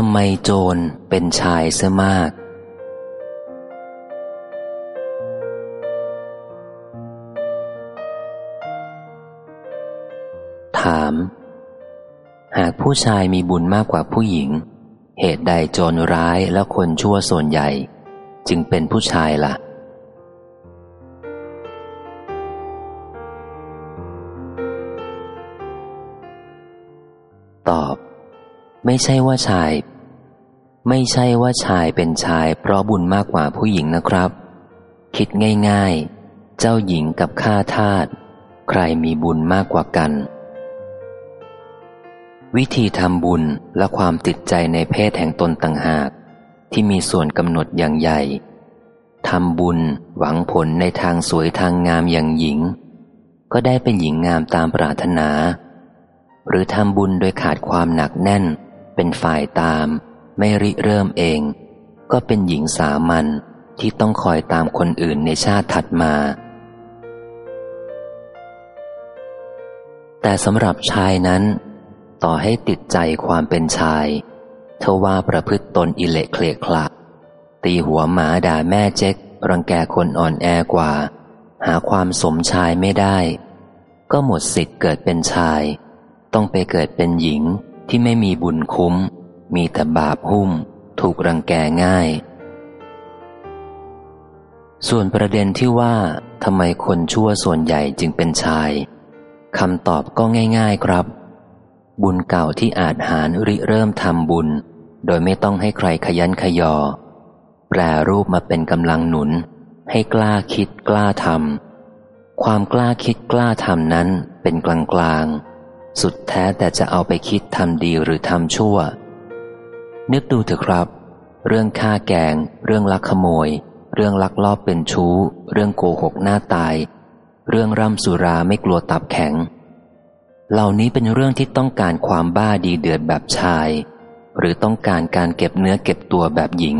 ทำไมโจรเป็นชายเสียมาก ถาม หากผู้ชายมีบุญมากกว่าผู้หญิง เหตุใดโจรร้ายและคนชั่วส่วนใหญ่ จึงเป็นผู้ชายละ่ะ ตอบ ไม่ใช่ว่าชาย ไม่ใช่ว่าชายเป็นชาย เพราะบุญมากกว่าผู้หญิงนะครับ คิดง่าย ๆ เจ้าหญิงกับข้าทาสใครมีบุญมากกว่ากัน วิธีทำบุญและความติดใจในเพศแห่งตนต่างหาก ที่มีส่วนกำหนดอย่างใหญ่ทำบุญหวังผลในทางสวยทางงามอย่างหญิง ก็ได้เป็นหญิงงามตามปรารถนา หรือทำบุญโดยขาดความหนักแน่น เป็นฝ่ายตาม ไม่ริเริ่มเอง ก็เป็นหญิงสามัญที่ต้องคอยตามคนอื่นในชาติถัดมา แต่สำหรับชายนั้น ต่อให้ติดใจความเป็นชายเทว่าประพฤติตนอิเละเคลกคละตีหัวหมาด่าแม่เจ๊กรังแกคนอ่อนแอกว่า หาความสมชายไม่ได้ ก็หมดสิทธิ์เกิดเป็นชาย ต้องไปเกิดเป็นหญิง ที่ไม่มีบุญคุ้ม มีแต่บาปหุ้ม ถูกรังแกง่าย ส่วนประเด็นที่ว่าทำไมคนชั่วส่วนใหญ่จึงเป็นชายคำตอบก็ง่าย ๆครับ บุญเก่าที่อาจหารริเริ่มทำบุญ โดยไม่ต้องให้ใครขยันขยอ แปรรูปมาเป็นกำลังหนุน ให้กล้าคิดกล้าทำความกล้าคิดกล้าทำนั้นเป็นกลางกลาง สุดแท้แต่จะเอาไปคิดทำดีหรือทำชั่ว นึกดูเถอะครับ เรื่องฆ่าแกง เรื่องลักขโมย เรื่องลักลอบเป็นชู้ เรื่องโกหกหน้าตาย เรื่องร่ำสุราไม่กลัวตับแข็ง เหล่านี้เป็นเรื่องที่ต้องการความบ้าดีเดือดแบบชาย หรือต้องการการเก็บเนื้อเก็บตัวแบบหญิง